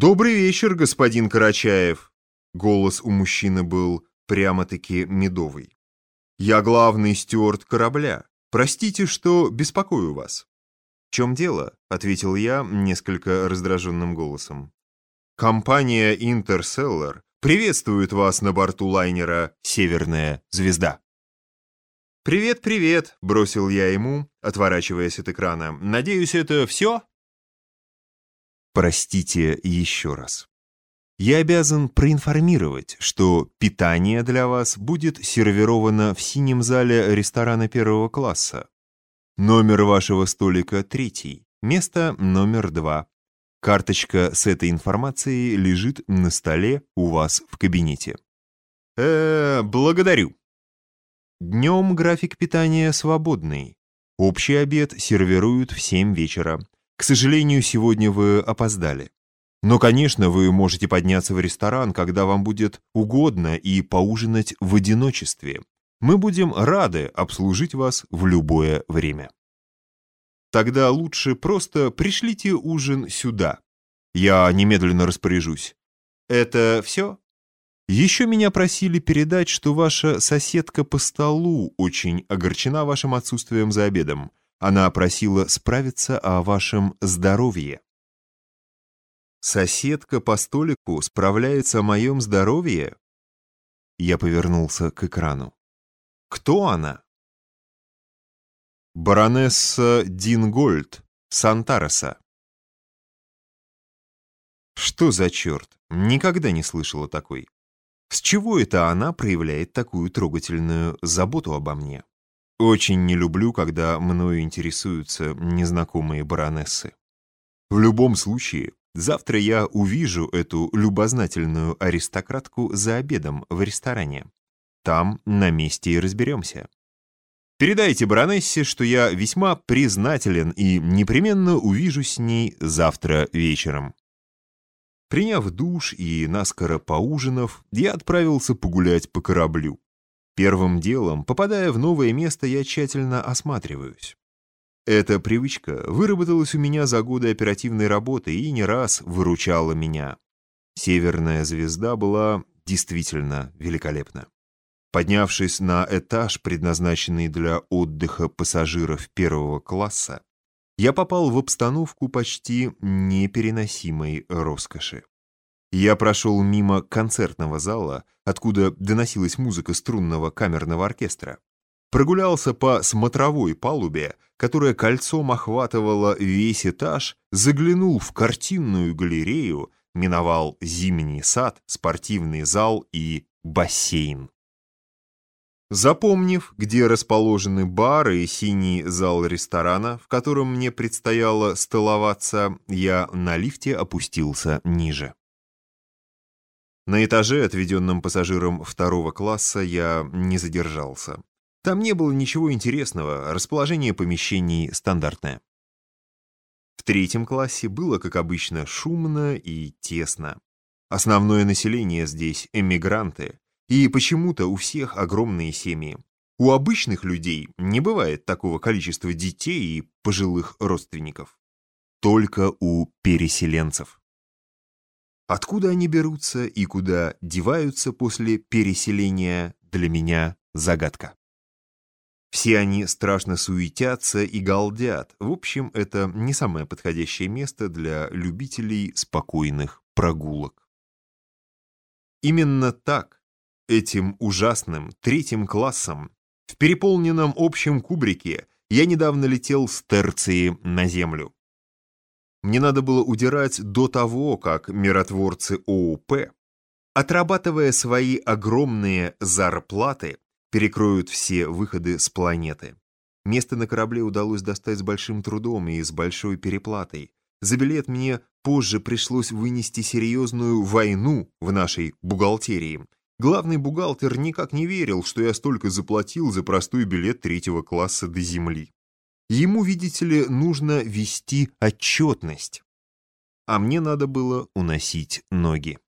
«Добрый вечер, господин Карачаев!» Голос у мужчины был прямо-таки медовый. «Я главный стюарт корабля. Простите, что беспокою вас». «В чем дело?» — ответил я несколько раздраженным голосом. «Компания Интерселлар приветствует вас на борту лайнера «Северная звезда». «Привет, привет!» — бросил я ему, отворачиваясь от экрана. «Надеюсь, это все?» Простите еще раз. Я обязан проинформировать, что питание для вас будет сервировано в синем зале ресторана первого класса. Номер вашего столика третий, место номер два. Карточка с этой информацией лежит на столе у вас в кабинете. Э, -э благодарю. Днем график питания свободный. Общий обед сервируют в 7 вечера. К сожалению, сегодня вы опоздали. Но, конечно, вы можете подняться в ресторан, когда вам будет угодно, и поужинать в одиночестве. Мы будем рады обслужить вас в любое время. Тогда лучше просто пришлите ужин сюда. Я немедленно распоряжусь. Это все? Еще меня просили передать, что ваша соседка по столу очень огорчена вашим отсутствием за обедом. Она просила справиться о вашем здоровье. Соседка по столику справляется о моем здоровье? Я повернулся к экрану. Кто она? Баронесса Дингольд, Сантареса. Что за черт? Никогда не слышала такой. С чего это она проявляет такую трогательную заботу обо мне? Очень не люблю, когда мною интересуются незнакомые баронессы. В любом случае, завтра я увижу эту любознательную аристократку за обедом в ресторане. Там на месте и разберемся. Передайте баронессе, что я весьма признателен и непременно увижу с ней завтра вечером. Приняв душ и наскоро поужинав, я отправился погулять по кораблю. Первым делом, попадая в новое место, я тщательно осматриваюсь. Эта привычка выработалась у меня за годы оперативной работы и не раз выручала меня. Северная звезда была действительно великолепна. Поднявшись на этаж, предназначенный для отдыха пассажиров первого класса, я попал в обстановку почти непереносимой роскоши. Я прошел мимо концертного зала, откуда доносилась музыка струнного камерного оркестра. Прогулялся по смотровой палубе, которая кольцом охватывала весь этаж, заглянул в картинную галерею, миновал зимний сад, спортивный зал и бассейн. Запомнив, где расположены бары и синий зал ресторана, в котором мне предстояло столоваться, я на лифте опустился ниже. На этаже, отведенном пассажирам второго класса, я не задержался. Там не было ничего интересного, расположение помещений стандартное. В третьем классе было, как обычно, шумно и тесно. Основное население здесь – эмигранты, и почему-то у всех огромные семьи. У обычных людей не бывает такого количества детей и пожилых родственников. Только у переселенцев. Откуда они берутся и куда деваются после переселения, для меня загадка. Все они страшно суетятся и галдят. В общем, это не самое подходящее место для любителей спокойных прогулок. Именно так, этим ужасным третьим классом, в переполненном общем кубрике, я недавно летел с Терции на Землю. Мне надо было удирать до того, как миротворцы ОУП, отрабатывая свои огромные зарплаты, перекроют все выходы с планеты. Место на корабле удалось достать с большим трудом и с большой переплатой. За билет мне позже пришлось вынести серьезную войну в нашей бухгалтерии. Главный бухгалтер никак не верил, что я столько заплатил за простой билет третьего класса до Земли. Ему, видите ли, нужно вести отчетность. А мне надо было уносить ноги.